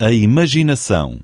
A imaginação.